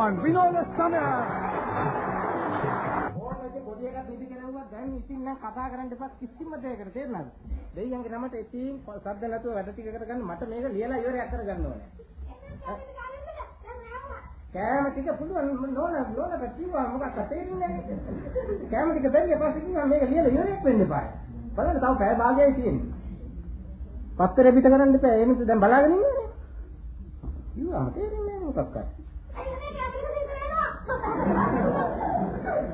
පුළුවන් විනෝද සමය. ඕනගේ පොඩි එකක් නිදි කෙරුවා දැන් ඉතින් නම් කතා කරන්න එපා කිසිම දෙයකට තේරෙනවද? දෙයියන්ගේ නමට ඉතින් සද්ද නැතුව වැඩ ටික කරගන්න මට මේක ලියලා ඉවරයක් කරගන්න ඕනේ. කෑම ටික පුළුවන් නෝන නෝනට කිව්වා මොකක්ද තේරෙන්නේ නැහැ. කෑම ටික බැරිය පස්සේ කිව්වා මේක ලියලා ඉවරයක් වෙන්න එපා. බලන්න තව පැය භාගයයි තියෙන්නේ. පත්තරේ පිට කරන්න එපා. ඒ නිසා දැන් බලාගෙන ඉන්නනේ. කිව්වා තේරෙන්නේ නැහැ මොකක්ද.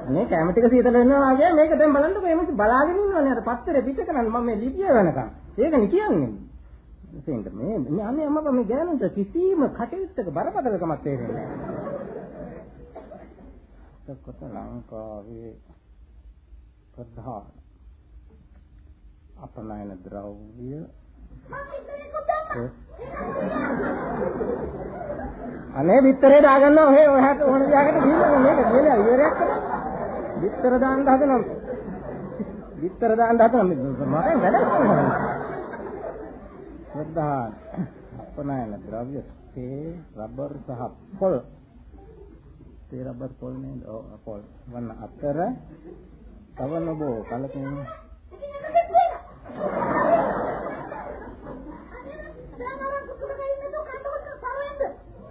මේ කැම ටික සීතල වෙනවා වගේ මේක දැන් බලන්නකෝ එමෙ බලාගෙන ඉන්නවනේ අර පත්තරේ පිට කරන්න මම මේ ලිපිය වෙනකම්. ඒකනේ කියන්නේ. එතෙන්ට මේ මේ අනේ අම්මා මේ ගෑනුන්ට කිසිම කටයුත්තක බරපතලකමක් තේරෙන්නේ නැහැ. එතකොට ලංකාවේ ප්‍රධාන අපනයන ද්‍රව්‍ය අනේ විතරේ දාගන්න ඔය ඔහට ඕන જાකට ගිහින් මේක කියලා ඉවරයක් කරා. විතර දාන්න හදනවා. විතර දාන්න හදනවා මම වැඩ කරනවා. ප්‍රධාන අපනයන ද්‍රව්‍ය තේ රබර් සහ පොල්. තේ රබර් පොල් නේද? ඔව් පොල්. වන්න අතර තව නොබෝ කලකින්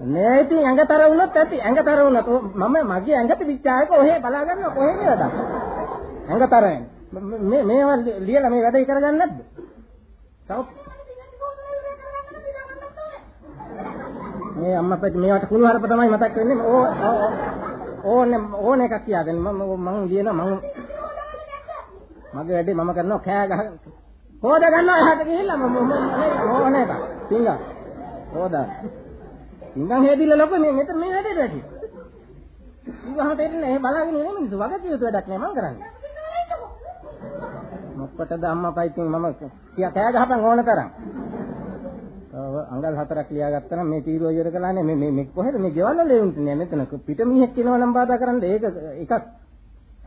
මේ ඉතින් ඇඟතර වුණොත් ඇති. ඇඟතර වුණොත් මම මගේ ඇඟට විචාරක ඔහෙ බලා ගන්න කොහෙද වැඩක් ඇඟතරෙන්. මේ මේවා ලියලා මේ වැඩේ කරගන්නේ නැද්ද? තව මේ අම්මා පැත්තේ මේවට කුණු හරප තමයි මතක් වෙන්නේ. ඕ ඕනේ ඕන එකක් කියාගෙන මම මම ලියනවා මම මගේ වැඩේ මම කරනවා කෑ ගහ හොද ගන්නවා එහාට ගිහිල්ලා මම ඕන එකක් සිංගා හොදා ඉඳන් හේදිලා ලොකු මේ මෙතන මේ වැඩේට වැටි. ඊගහම තේරෙන්නේ ඒ බලාගෙන ඉන්නේ මිනිස්සු. වගකිය යුතු වැඩක් නෑ. මම කරන්නේ. මොකටද අම්මා පයිතින් මම කියා කෑ ගහපන් ඕන තරම්. ඔව් අඟල් හතරක් ලියාගත්තා නම් මේ තීරුව ඉවර කළානේ මේ මේ මේ කොහෙද? මේ ගෙවල් වල එවුන්ට නෑ. මෙතන පිට මිනිහෙක් කියනවා නම් බාධා කරන්න. ඒක එකක්.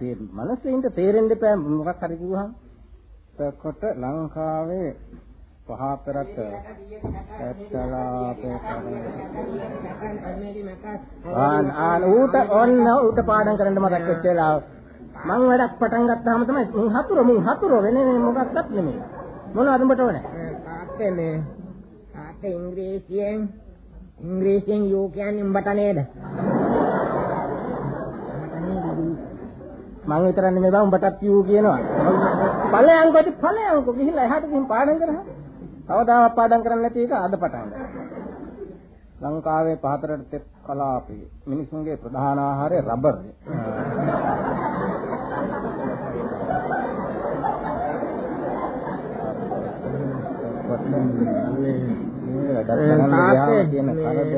ඒ මනසෙන්ට තේරෙන්න එපා. මොකක් හරි කිව්වහම. එතකොට ලංකාවේ පහතරට ඇත්තලාපේ ආන් ආන් ඌට ඔන්න ඌට පාඩම් කරන්න මතක් වෙච්ච වෙලාව. මං වැඩක් පටන් ගත්තාම තමයි මුන් හතුර මුන් හතුර වෙන්නේ මොකක්වත් නෙමෙයි. මොනවද උඹට ඕනේ? තාත්තේ මේ. තාත්තේ ඉංග්‍රීසියෙන්. ඉංග්‍රීසියෙන් යෝ කියන්නේ උඹට නේද? මං විතරන්නේ මේ බා උඹටත් යෝ කියනවා. ඵලයන් කොට ඵලයන් කො ගිහිල්ලා එහාට ගිහින් පාඩම් කරා කවදාවත් පාඩම් කරන්නේ නැති එක අද පටන් ලංකාවේ පහතරට තෙත් කලාපේ මිනිසුන්ගේ ප්‍රධාන ආහාරය රබර්.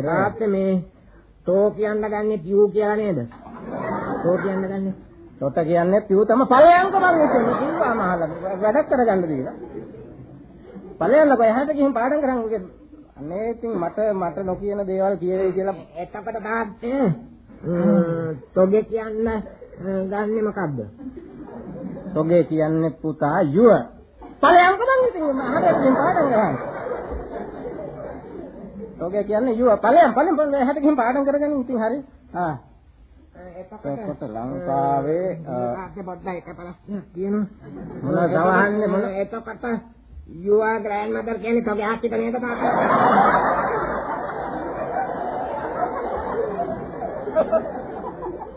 තාත්තේ මේ තෝ කියන්න ගන්නේ පියු කියලා නේද? තෝ කියන්න ගන්නේ. තොට කියන්නේ පියු තම ඵලයන්ක මම කියන්නේ කිව්වා මහලා වැඩක් කරගන්න දීලා. ඵලයන්ක එහාට ගිහින් පාඩම් කරන් අනේ ඉතින් මට මට නොකියන දේවල් කියවේ කියලා එතකොට තාත්තේ තොගේ කියන්න ගන්නෙ මොකද්ද? තොගේ කියන්නේ පුතා යුව. ඵලයන්ක මං ඉතින් අහකට ගිහින් පාඩම් කරන්නේ. තොගේ කියන්නේ යුව ඵලයන් ඵලෙන් ඵලෙන් එහාට ගිහින් පාඩම් කරගෙන ඉතින් හරි. ආ එතකොට ලංකාවේ ආගේ පොඩ්ඩක් එක ප්‍රශ්නයක් කියනවා. මොනවද තවහන්නේ මොන එතකොට you are grandmother කියන්නේ තෝගේ ආච්චිට නේද තාත්තා?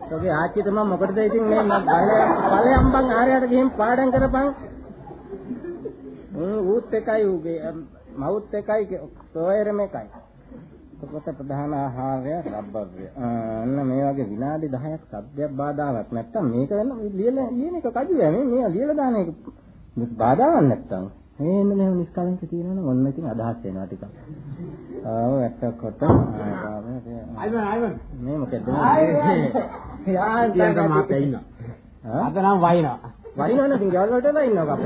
තෝගේ ආච්චිට මම මොකටද ඉතින් මේ ඵලයන් බං ආරයට ගිහින් පාඩම් කරපන්. උන් ඌත් එකයි ඌගේ මවුත් එකයි සොයරම එකයි. කොට ප්‍රධාන ආහාරය රබ්බර්ය. අන්න මේ වගේ විනාඩි 10ක් සබ්දයක් බාධාවක් නැත්තම් මේක වෙන ලියලා ලියන එක කඩුවේ මේ මේ ලියලා දාන එක බාධාවක් නැත්තම් මේන්න මෙහෙම නිස්කලංක තියෙනවා නම් ඔන්න ඉතින් අදහස් වෙනවා ටිකක්. ආව ඇත්තකොට ආයිවන් ආයිවන් මේ මොකද මේ යා කියන්න මාතේ ඉන්නවා. අද නම් වයින්නවා. වයින්නවා නේද ගෙවල් වලට වයින්නවා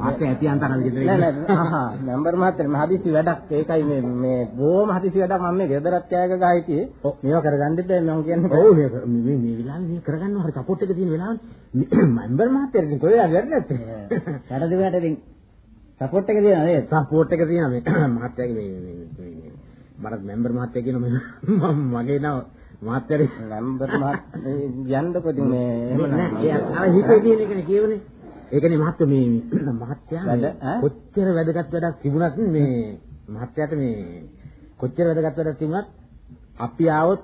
ආකේ ඇති අන්තර විදිහට නෑ නෑ නම්බර් මාත්‍රේ මම හදිසි වැඩක්. ඒකයි මේ මේ බොහොම හදිසි වැඩක් මම මේ ගෙදරත් කෑග ගහ හිටියේ. මේවා කරගන්න දෙන්න මම කියන්නේ. ඔව් මේ මේ වෙලාවේ මේ කරගන්නවා හරි. සපෝට් එක තියෙන වෙලාවනේ නම්බර් මාත්‍රේ කොහෙද වැඩ නැත්තේ. වැඩ දෙවට ඉතින් සපෝට් එක තියෙනවා නේද සපෝට් එක තියෙනවා. මේ මාත්‍රාගේ මේ මේ බරත් මෙම්බර් මහත්තයා කියන මගේ නම මහත්තයා මෙම්බර් මහත්තයා යන්නකො ඉතින් මේ එහෙම නෑ. අර හිතේ තියෙන එකනේ කියවනේ ඒකනේ මහත්තයා මේ මහත්තයා කොච්චර වැදගත් වැඩක් තිබුණත් මේ මහත්තයාට මේ කොච්චර වැදගත් වැඩක් තිබුණත් අපි ආවොත්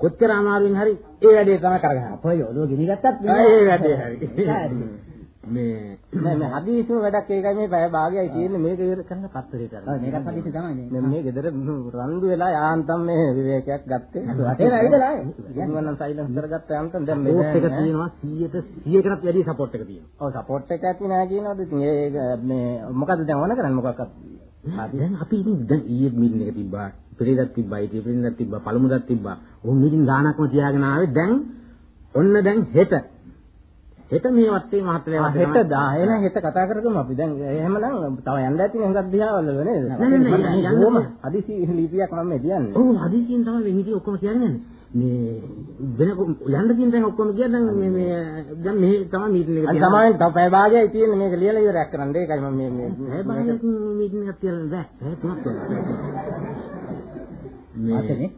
කොච්චර අමාරුවෙන් හරි ඒ වැඩේ තමයි කරගන්න. අපේ ඔළුව ගිනි ගත්තත් ඒ වැඩේ හරි. මේ නෑ මේ හදිසිම වැඩක් ඒකයි මේ පැය භාගයයි තියෙන්නේ මේක ඉවර කරන්න පත්තරේට අර. ඔව් මේකත් හදිසි තමයි මේ. මේ ගෙදර රන්දු වෙලා යාන්තම් මේ විවේකයක් ගත්තේ. වටේ ඇවිදලා. ඉන්නවනම් සයිලන්ස් කරගත්ත යාන්තම් දැන් මේ එක තියෙනවා 100ට 100කටත් වැඩි සපෝට් එක තියෙනවා. ඔව් සපෝට් එක ඇති නෑ කියනවද ඉතින් ඒ මේ මොකද්ද දැන් ඕන කරන්නේ මොකක්වත්. දැන් අපි ඉතින් දැන් ඊයේ මීටින් එක තිබ්බා. පෙරේදක් තිබ්බා, ඊයේ පෙරේදක් තිබ්බා, පළමුදක් තිබ්බා. ඔහොම මීටින් ගානක්ම තියාගෙන ආවේ දැන් ඔන්න දැන් හෙට හෙට මේ වත්තේ මහත්තයා හෙට දා එන හෙට කතා කරගමු අපි. දැන් එහෙමනම් තව යන්න ඇති නේ හුඟක් දිහාවල් වල නේද? නෑ හදිසි ලිපියක් මම කියන්නේ. ඔව් හදිසියෙන් තමයි මේ මිටි ඔක්කොම කියන්නේ. මේ වෙන යන්න තියෙන තැන් ඔක්කොම ගියා දැන් මේ මේ දැන් මේ තමයි මීටින් එක තියෙන්නේ. සමාවෙන් තව පැය භාගයයි තියෙන්නේ මේක ලියලා ඉවරයක් කරන්න. ඒකයි මම මේ මේ පැය භාගයකින් මීටින් එකක් තියලා බෑ. පැය තුනක් මේ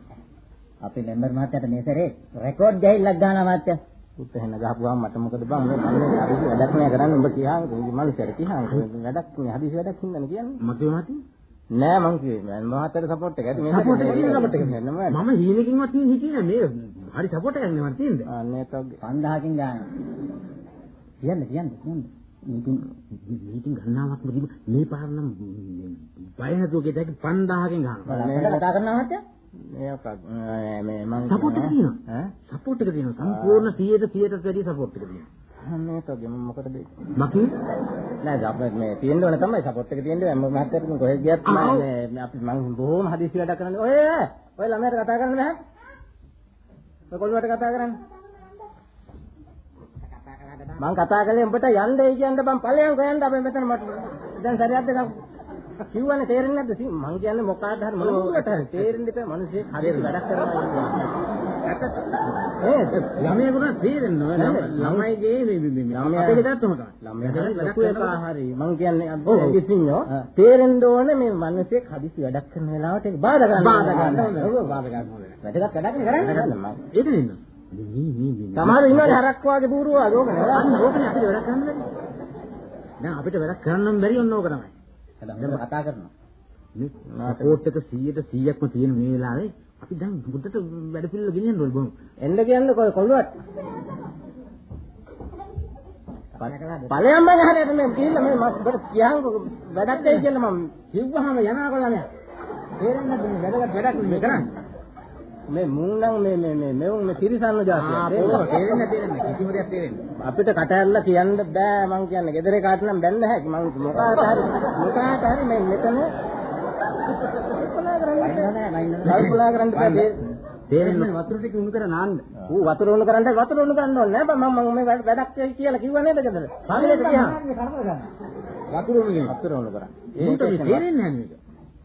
අපේ මෙම්බර් මහත්තයාට මේ සැරේ රෙකෝඩ් ගහILLක් ගන්නවා මහත්තයා. උත් එහෙන ගහපුවාම මට මොකද බං මේ මම හදිසි වැඩක් නෑ කරන්න. උඹ කියාම මනුස්සයර කියාම වැඩක් නේ හදිසි වැඩක් හින්දානේ කියන්නේ. මගේ මහත්තයා නෑ මං කිව්වේ මම මහත්තයාට සපෝට් එක ඇති. මේ සපෝට් එක තියෙන සපෝට් එක මම හීනකින්වත් හිතියේ මේ හරි සපෝට් එකක් නේ මන් තියෙන්නේ. අනේ තව 5000කින් ගන්න කියන්න කියන්න කියන්න. මීටින් මීටින් ගන්නවත් මොකද මේ පාර නම් බය නැතුව ගෙදර 5000කින් ගන්නවා කතා කරනවා මහත්තයා මේක මේ මම සපෝට් එක තියෙනවා. ඈ? සපෝට් එක තියෙනවා. සම්පූර්ණ 100ට 100ට වැඩි සපෝට් එක තියෙනවා. මේ තෝගේ මම මොකටද මකී? නෑ අපේ මේ තියෙන්න ඕන තමයි සපෝට් එක තියෙන්න මම මහත්තයාට කොහෙද ගියත් මේ අපි මම බොහොම හදිසි වැඩක් කරන්නේ. ඔය ඔය ළමයාට කතා කරන්න බෑ. ඔය කොල්ලුවට කතා කරන්න. මං කතා කළේ උඹට යන්නයි කියන්න බං ඵලයන් කොහෙන්ද අපි මෙතන මට දැන් සරියද්ද කිව්වනේ තේරෙන්නේ නැද්ද? මං කියන්නේ මොකක්ද හරි මොන මුලට හරි තේරෙන්නේ නැහැ මිනිස්සේ හරියට වැඩක් කරනවා ඒ ළමයෙකුට තේරෙන්නේ ළමයිගේ මේ මේ අපේ ගෙදරත් උම තමයි ළමයාට ලොකු එකා හරි මං කියන්නේ කිසිඤ්ඤෝ තේරෙන්න ඕනේ මේ මිනිස්සේ හදිසි වැඩක් කරන වෙලාවට ඒක බාධා ගන්න බාධා ගන්න ඕනේ. බාධා ගන්න ඕනේ. වැදගත් වැඩක් නේ කරන්නේ. ඒක නෙන්න සමහර ඉන්නවනේ හරක් වාගේ බూరుව අදෝක නේද ඕකනේ අපිට වැඩක් කරන්න බැරි. දැන් අපිට වැඩක් කරන්න බැරි ඔන්න ඕක තමයි හැබැයි කතා කරනවා. මේ සපෝට් එක 100ට 100ක්ම තියෙන මේ වෙලාවේ අපි දැන් බුද්ධට වැඩ පිළිවෙල ගෙනියන්න ඕනේ බොමු. එන්න කියන්නේ කොයි කොල්ලුවට? ඵලයන් මම හරියට මේ කියලා මේ මට කියහන් වැඩක් ඇයි කියලා මම කිව්වහම යනවා ළමයා. තේරෙන්නේ නැද්ද වැඩක් වැඩක් නෙමෙයි කරන්නේ. මේ මුන් නම් මේ මේ මේ මෙවුන් මේ තිරිසන්න જાතිය. ආ පොර තේරෙන්නේ තේරෙන්නේ කිසිම දෙයක් තේරෙන්නේ. අපිට කට ඇරලා කියන්න බෑ මං කියන්නේ. ගෙදර කාට නම් බැන්න හැකි. මං මොකාට හරි මොකාට හරි මේ මෙතන කල්පනා කරන්න බෑ. තේරෙන්නේ වතුර ටික උණු කර නාන්න. ඌ වතුර උණු කරන්න වතුර උණු කරන්න ඕනේ නෑ මම මම මේ වැඩක් කියලා කිව්වා නේද ගෙදර? පරිලෙට ගියා. වතුර උණු කරන්න. වතුර උණු කරන්න. ඒක තේරෙන්නේ නැහැ මේක.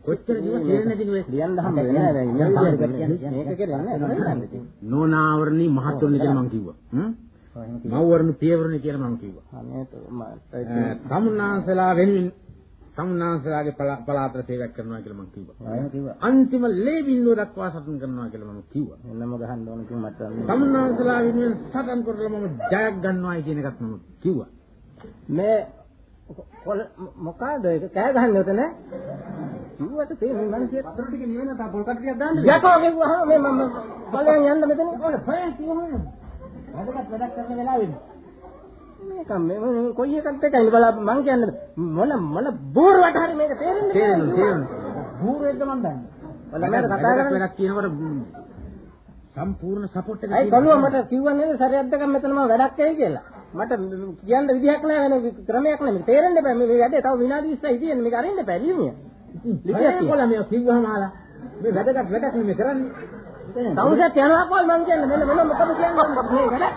කොච්චර කිව්ව තේරෙන්නේ නැති නේ ලියන්න හම්බ වෙන්නේ නැහැ දැන් මේක කියන්නේ නැහැ නෝනාවරණී මහත්තුන්නේ කියලා මම කිව්වා. හ්ම්? මව්වරණ පියවරණ කියලා මම කිව්වා. තමුන්නාන්සලා වෙනුවෙන් තමුන්නාන්සලාගේ පලාතර සේවයක් කරනවා කියලා මම කිව්වා. එහෙම කිව්වා. අන්තිම ලේ බින්දුව දක්වා සටන් කරනවා කියලා මම කිව්වා. එන්නම ගහන්න ඕන කිව්ව මට තමුන්නාන්සලා වෙනුවෙන් සටන් කරලා මම ජයක් ගන්නවායි කියන එකත් මම කිව්වා. මේ මොකද ඒක? කෑ ගහන්නේ උතන කිව්වට තේරෙන්නේ මිනිස්සේ වතුර ටික නිවෙන තා පොල් කට් ටිකක් දාන්න යකෝ කිව්වහම මේ මම බලයන් යන්න මෙතන. ඕනේ ෆයන් කිව්වම වැඩකට වැඩක් කරන වෙලාවෙදී මේක මේ කොයි එකක්ද එකයි බලා මං කියන්නේ මොන මොන බෝරුවට හරි මේක තේරෙන්නේ තේරෙන්නේ තේරෙන්නේ බූරුවෙක්ද මන් දන්නේ? බලන්න කතා කරන්නේ? වැඩක් කියනකොට සම්පූර්ණ සපෝට් එක අයි කළුව මට කිව්වා නේද? සරියක් දෙකක් මෙතන මම වැඩක් ඇයි කියලා. මට කියන්න විදිහක් නැහැ වෙන ක්‍රමයක් නැහැ මේක තේරෙන්න බෑ. මේ වැඩේ තව විනාඩි 20යි තියෙන්නේ මේක අරින්න බෑ. ලියුමිය ලිපියක් කොලා මේ කිව්වහම ආලා මේ වැඩකට වැඩක් නෙමෙයි කරන්නේ. තවුසත් යනවා කොල් මං කියන්නේ මෙන්න මොන මොකද කියන්නේ